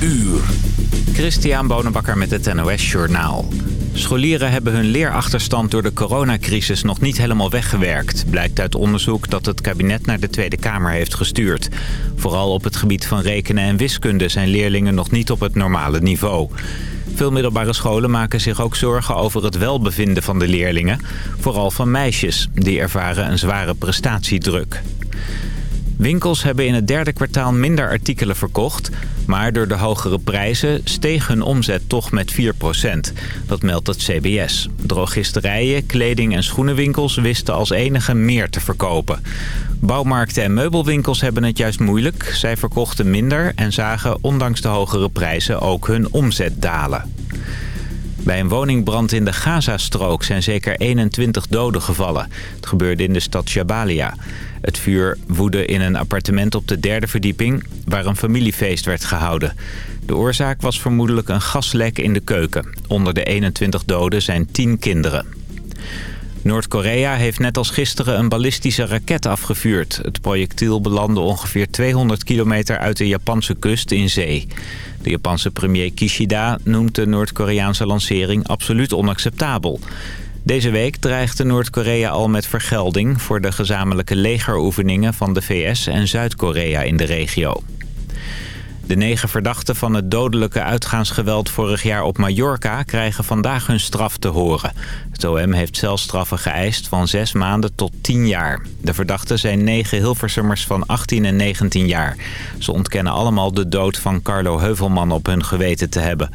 uur. Christian Bonenbakker met het NOS Journaal. Scholieren hebben hun leerachterstand door de coronacrisis nog niet helemaal weggewerkt. Blijkt uit onderzoek dat het kabinet naar de Tweede Kamer heeft gestuurd. Vooral op het gebied van rekenen en wiskunde zijn leerlingen nog niet op het normale niveau. Veel middelbare scholen maken zich ook zorgen over het welbevinden van de leerlingen. Vooral van meisjes, die ervaren een zware prestatiedruk. Winkels hebben in het derde kwartaal minder artikelen verkocht... maar door de hogere prijzen steeg hun omzet toch met 4% Dat meldt het CBS. Drogisterijen, kleding- en schoenenwinkels wisten als enige meer te verkopen. Bouwmarkten en meubelwinkels hebben het juist moeilijk. Zij verkochten minder en zagen ondanks de hogere prijzen ook hun omzet dalen. Bij een woningbrand in de Gazastrook zijn zeker 21 doden gevallen. Het gebeurde in de stad Jabalia. Het vuur woedde in een appartement op de derde verdieping... waar een familiefeest werd gehouden. De oorzaak was vermoedelijk een gaslek in de keuken. Onder de 21 doden zijn 10 kinderen. Noord-Korea heeft net als gisteren een ballistische raket afgevuurd. Het projectiel belandde ongeveer 200 kilometer uit de Japanse kust in zee. De Japanse premier Kishida noemt de Noord-Koreaanse lancering absoluut onacceptabel. Deze week dreigde Noord-Korea al met vergelding... voor de gezamenlijke legeroefeningen van de VS en Zuid-Korea in de regio. De negen verdachten van het dodelijke uitgaansgeweld vorig jaar op Mallorca... krijgen vandaag hun straf te horen. Het OM heeft celstraffen geëist van zes maanden tot tien jaar. De verdachten zijn negen Hilversummers van 18 en 19 jaar. Ze ontkennen allemaal de dood van Carlo Heuvelman op hun geweten te hebben.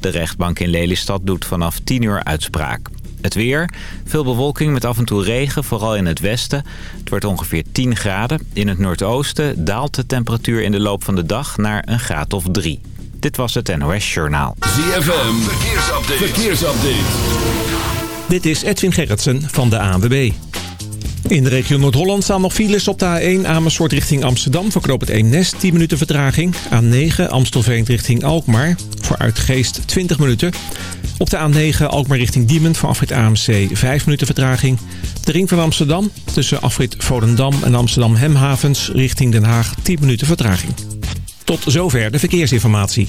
De rechtbank in Lelystad doet vanaf 10 uur uitspraak. Het weer, veel bewolking met af en toe regen, vooral in het westen. Het wordt ongeveer 10 graden. In het noordoosten daalt de temperatuur in de loop van de dag naar een graad of 3. Dit was het NOS Journaal. ZFM, verkeersupdate. verkeersupdate. Dit is Edwin Gerritsen van de ANWB. In de regio Noord-Holland staan nog files op de A1 Amersfoort richting Amsterdam. Voor knoop het Eemnes 10 minuten vertraging. A9 Amstelveen richting Alkmaar. Voor Uitgeest 20 minuten. Op de A9 Alkmaar richting Diemen voor afrit AMC 5 minuten vertraging. De ring van Amsterdam tussen afrit Volendam en Amsterdam Hemhavens richting Den Haag 10 minuten vertraging. Tot zover de verkeersinformatie.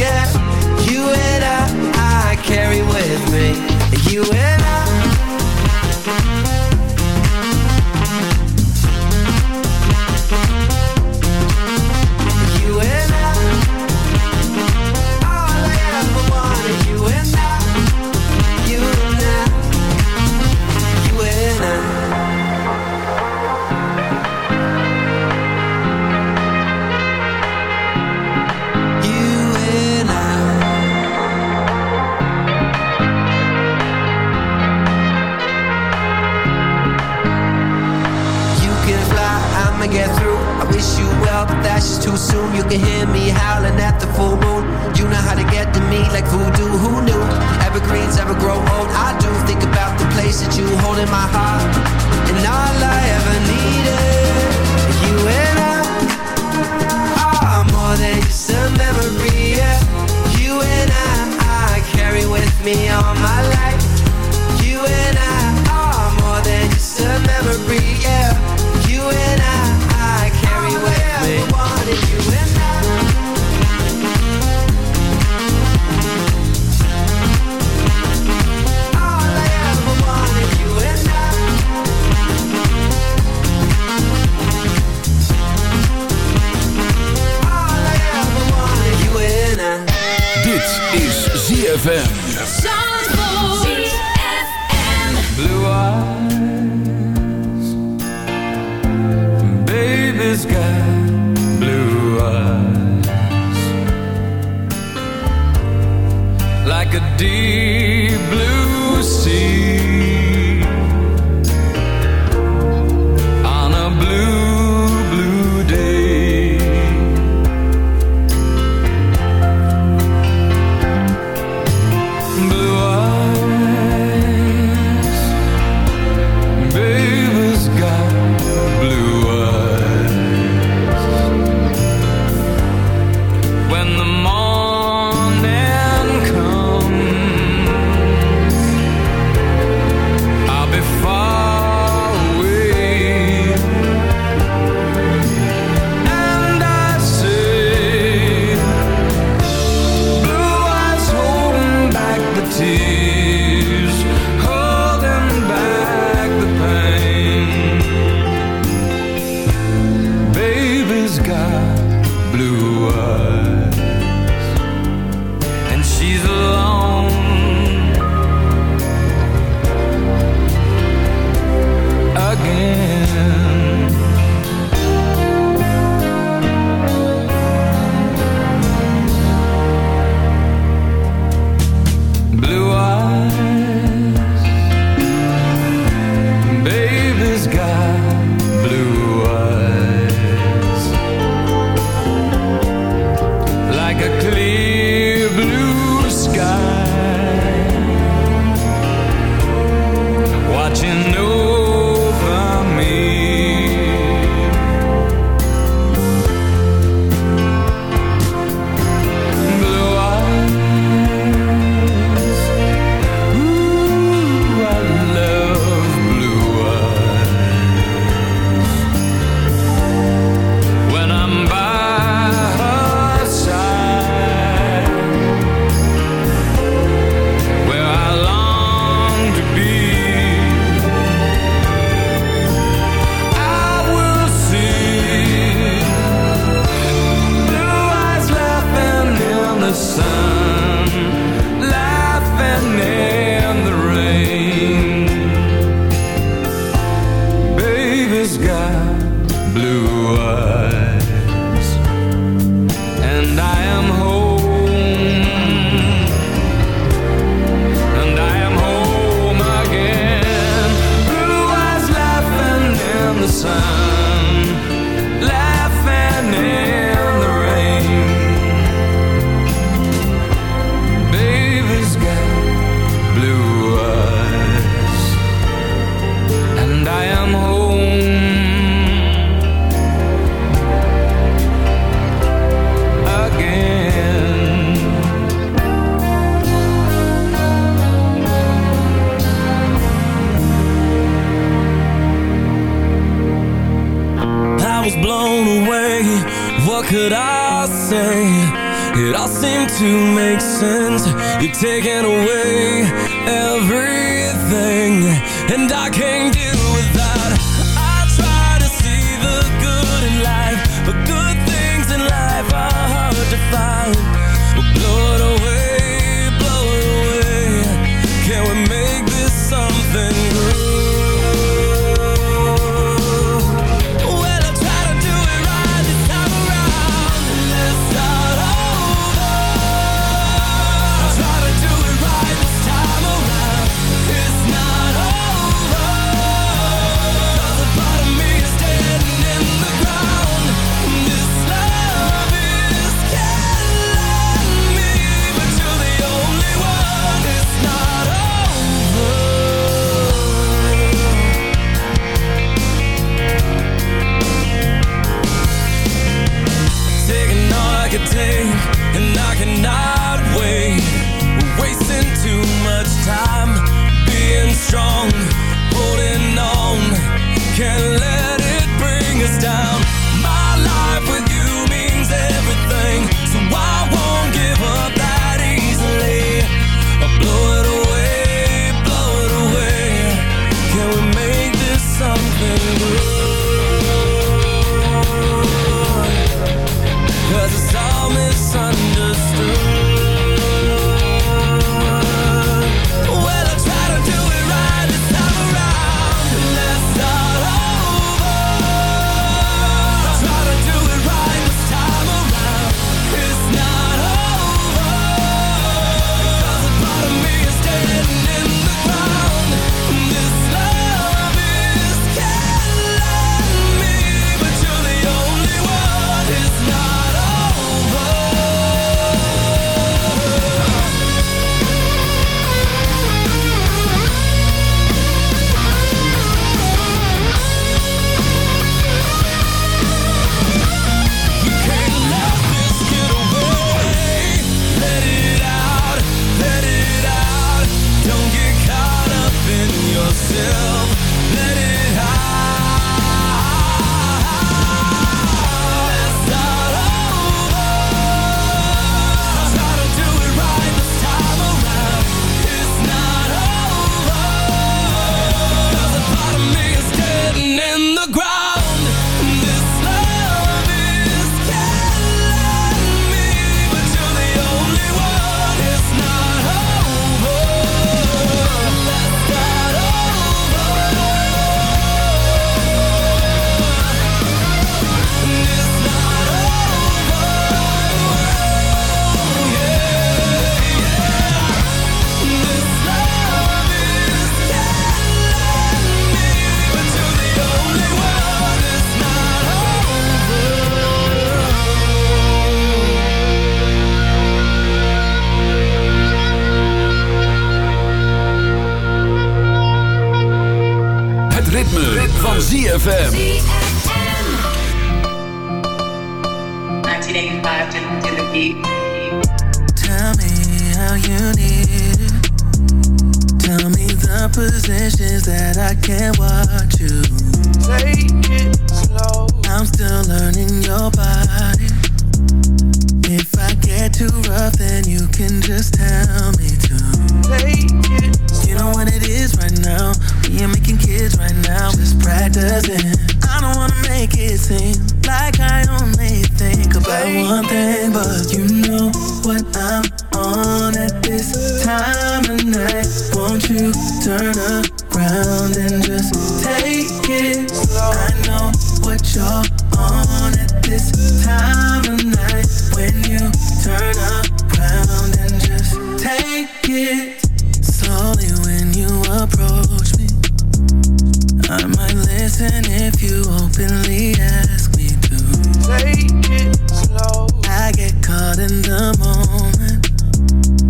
if you openly ask me to. Take it slow. I get caught in the moment.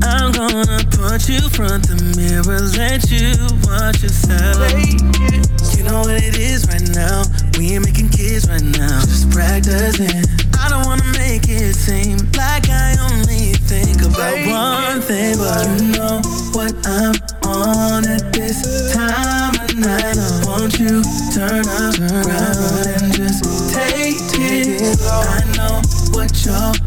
I'm gonna put you front the mirror, let you watch yourself. You know what it is right now. We ain't making kids right now, just practicing don't wanna make it seem like I only think about one thing, but you know what I'm on at this time of night. Won't you turn around and just take it. I know what you're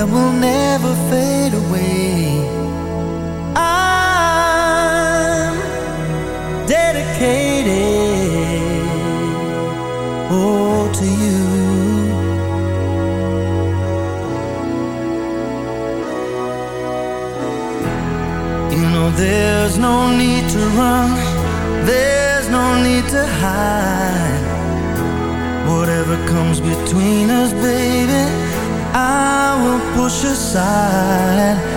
that will never fade away. I'm dedicated, oh, to you. You know, there's no need to run, there's no need to hide. Whatever comes between us, baby 不是爱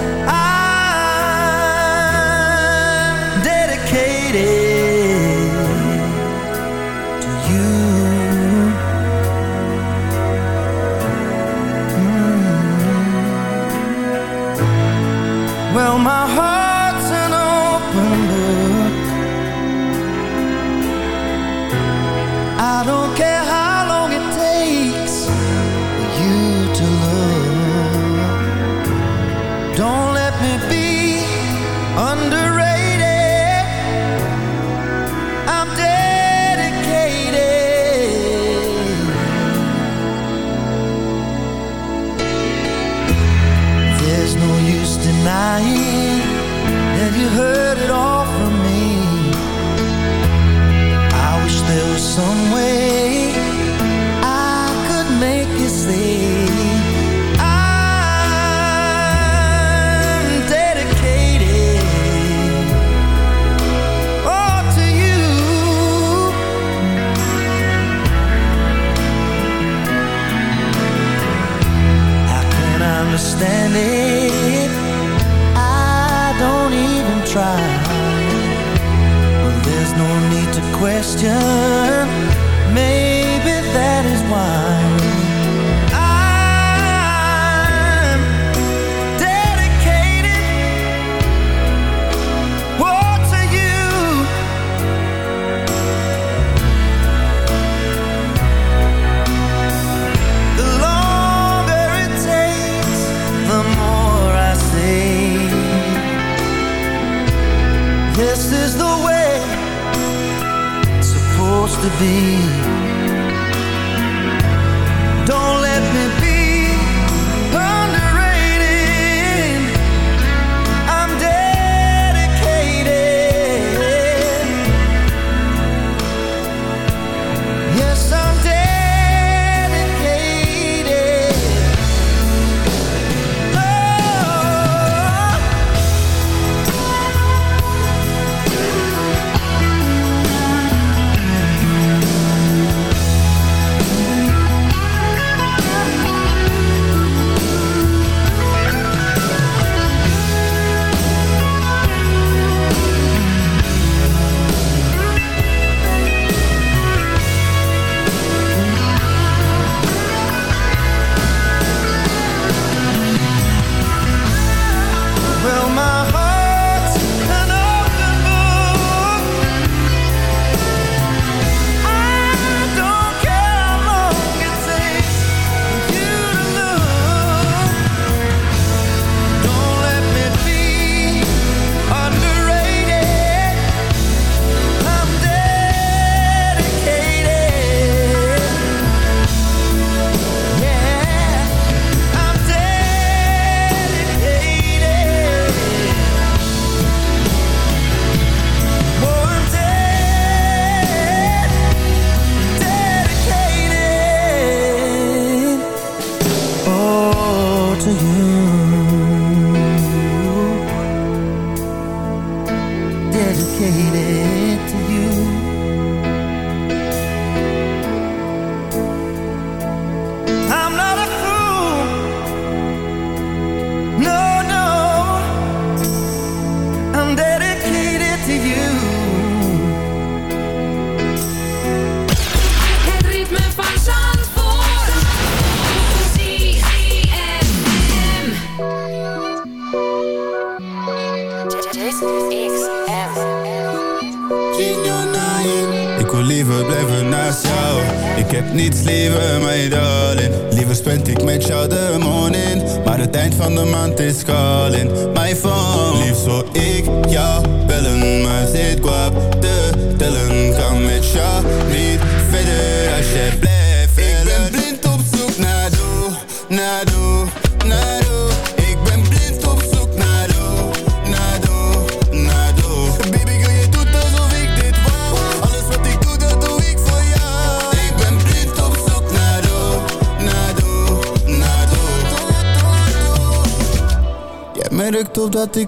there's no need to question.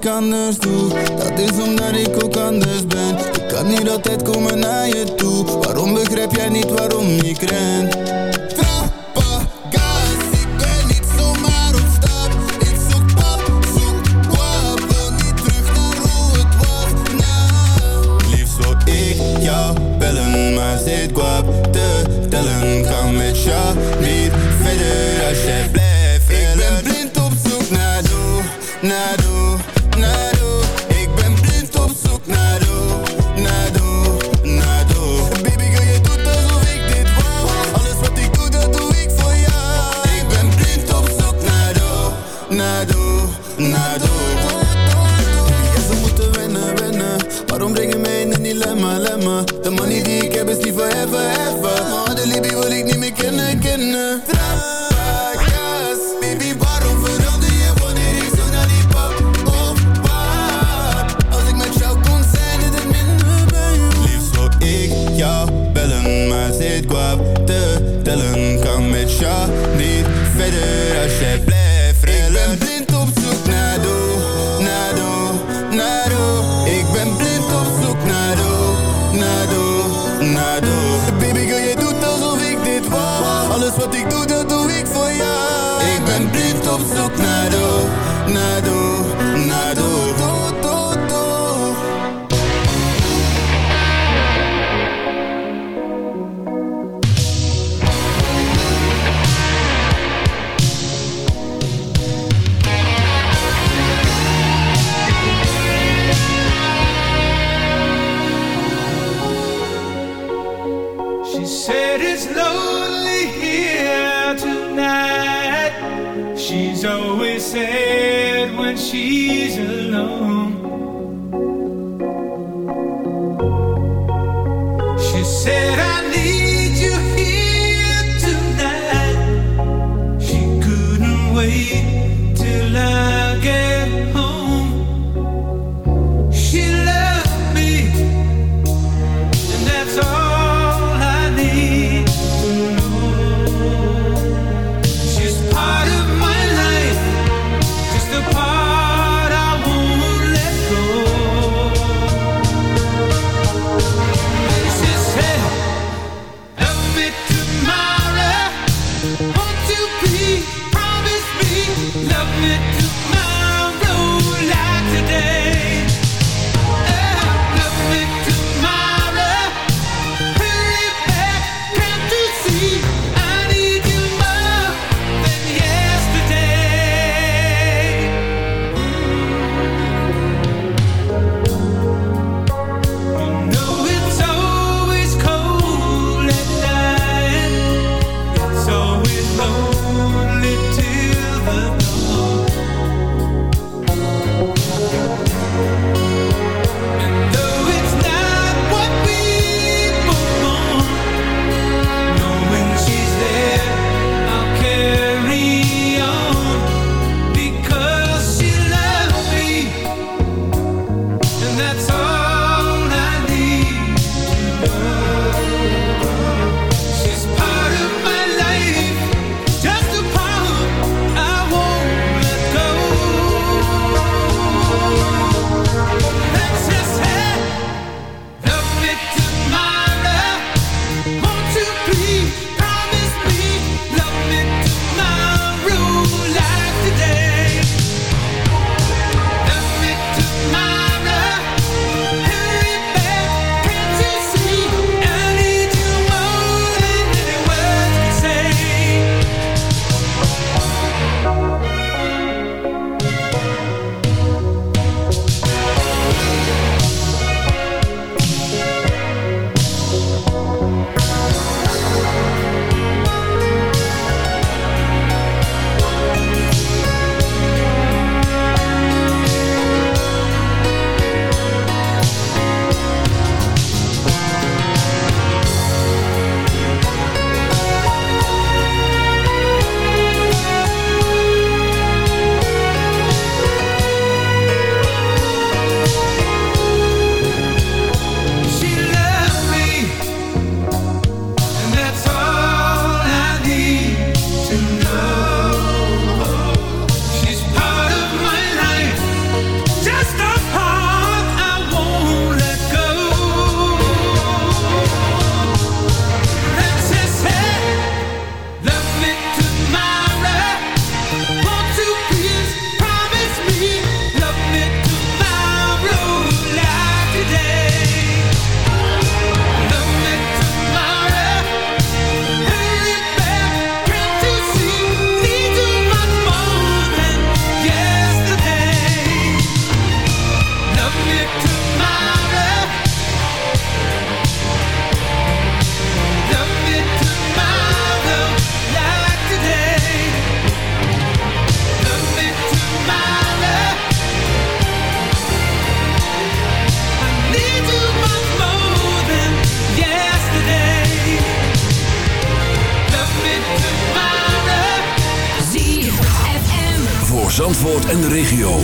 Anders Zandvoort en de regio.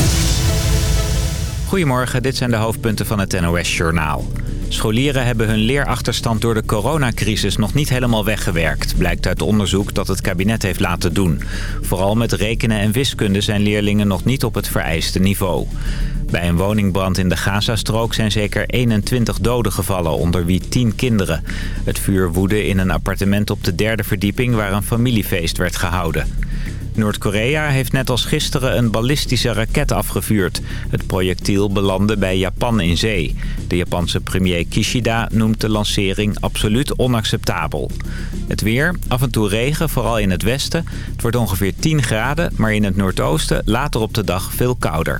Goedemorgen, dit zijn de hoofdpunten van het NOS-journaal. Scholieren hebben hun leerachterstand door de coronacrisis nog niet helemaal weggewerkt... blijkt uit onderzoek dat het kabinet heeft laten doen. Vooral met rekenen en wiskunde zijn leerlingen nog niet op het vereiste niveau. Bij een woningbrand in de Gazastrook zijn zeker 21 doden gevallen, onder wie 10 kinderen. Het vuur woedde in een appartement op de derde verdieping waar een familiefeest werd gehouden. Noord-Korea heeft net als gisteren een ballistische raket afgevuurd. Het projectiel belandde bij Japan in zee. De Japanse premier Kishida noemt de lancering absoluut onacceptabel. Het weer, af en toe regen, vooral in het westen. Het wordt ongeveer 10 graden, maar in het noordoosten later op de dag veel kouder.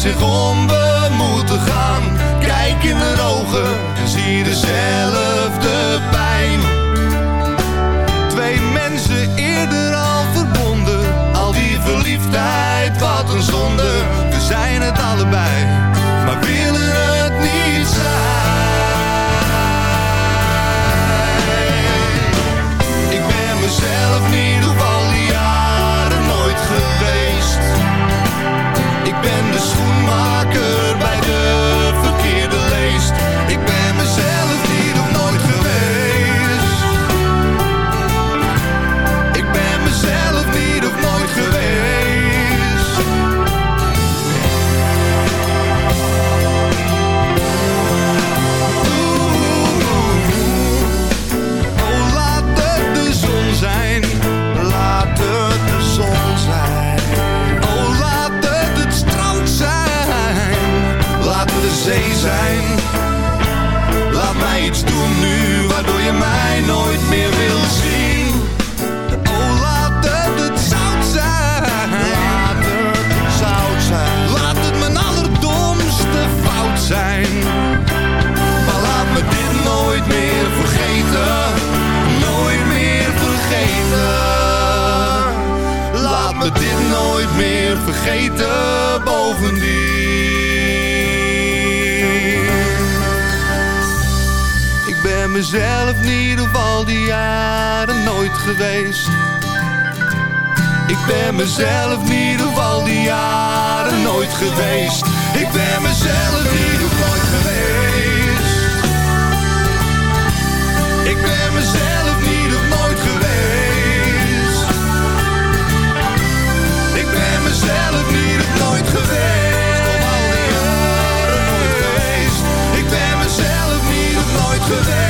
Zich om, we moeten gaan. Kijk in haar ogen en zie dezelfde geweest. Ik ben mezelf niet op al die jaren nooit geweest. Ik ben mezelf niet op nooit geweest. Ik ben mezelf niet op nooit geweest. Ik ben mezelf niet op nooit geweest. Ik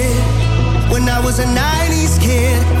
when I was a 90s kid.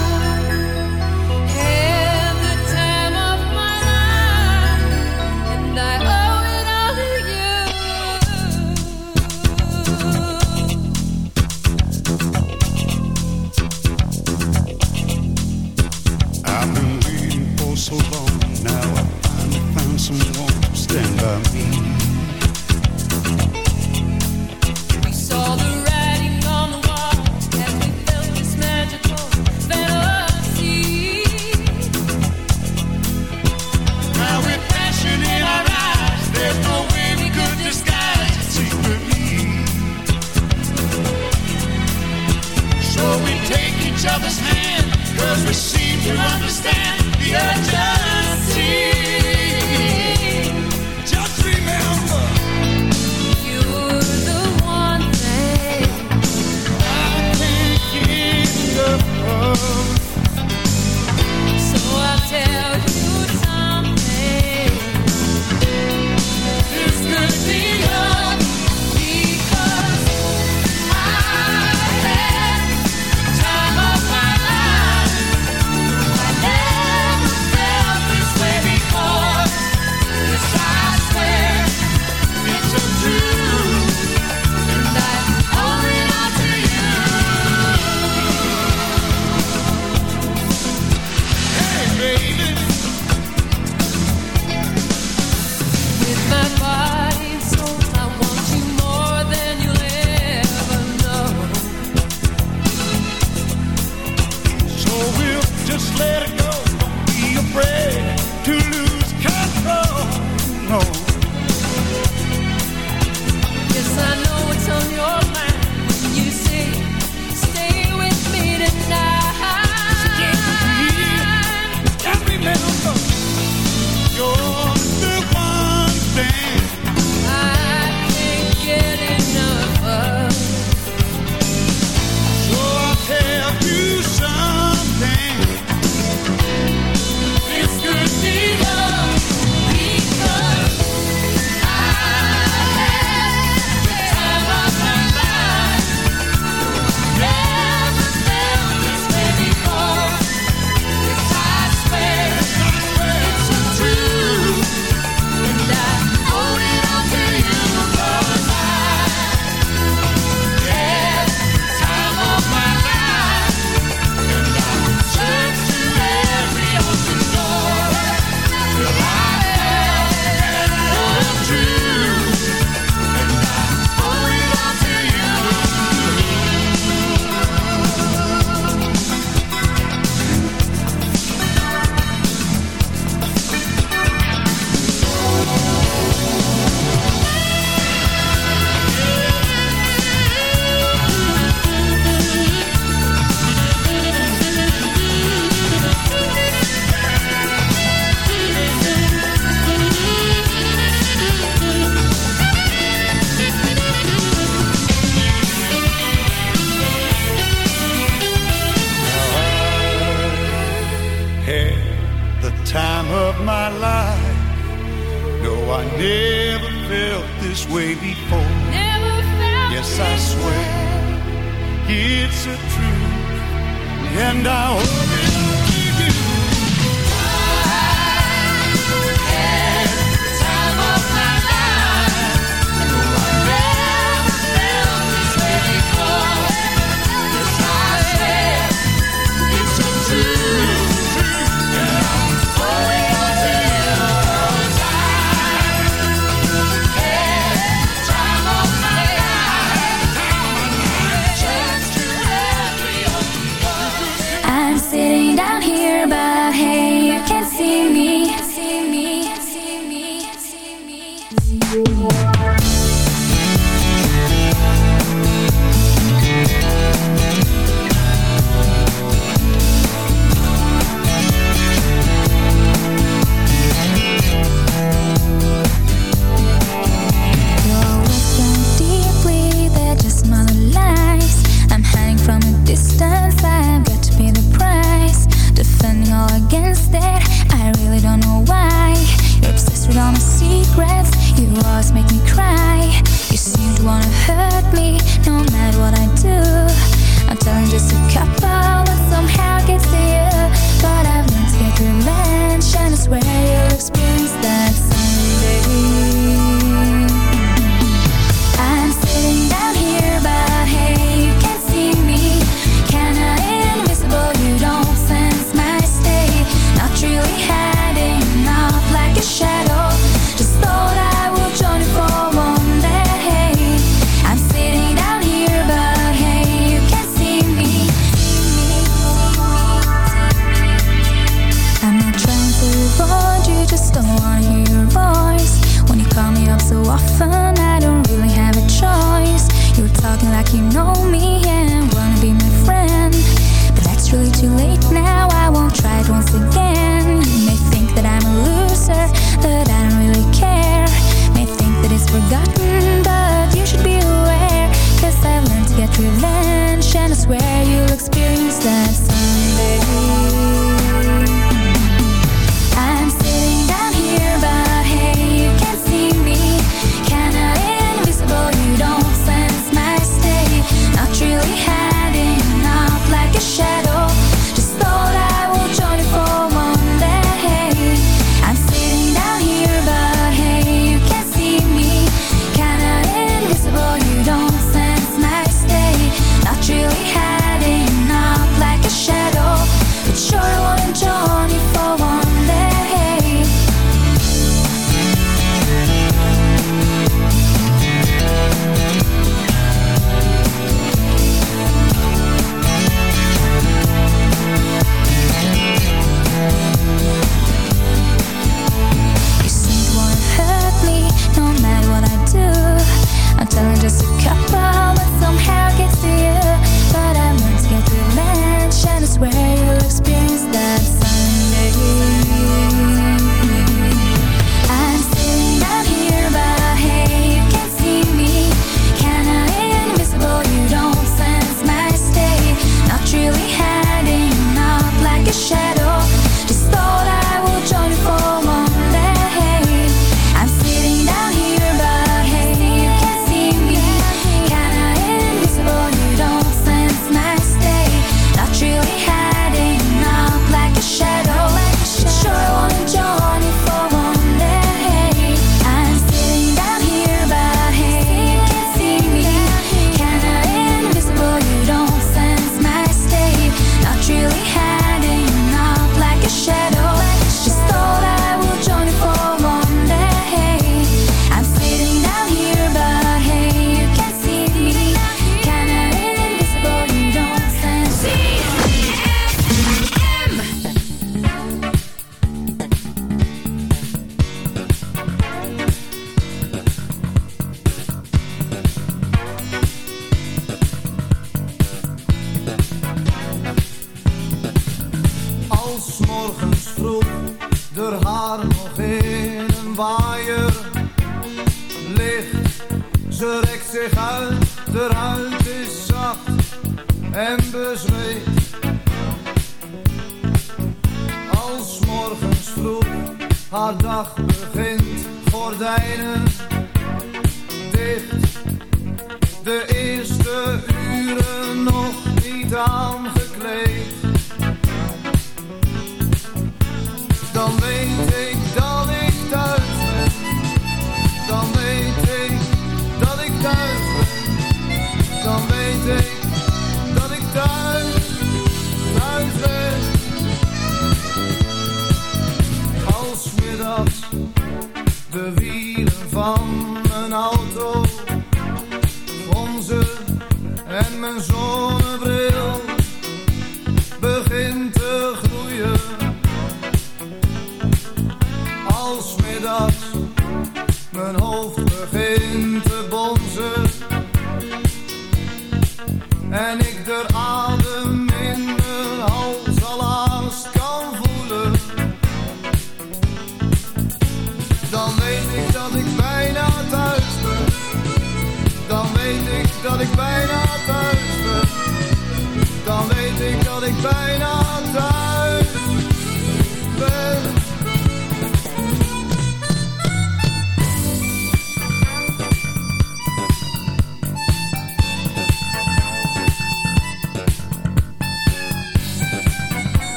received, to understand the urgency.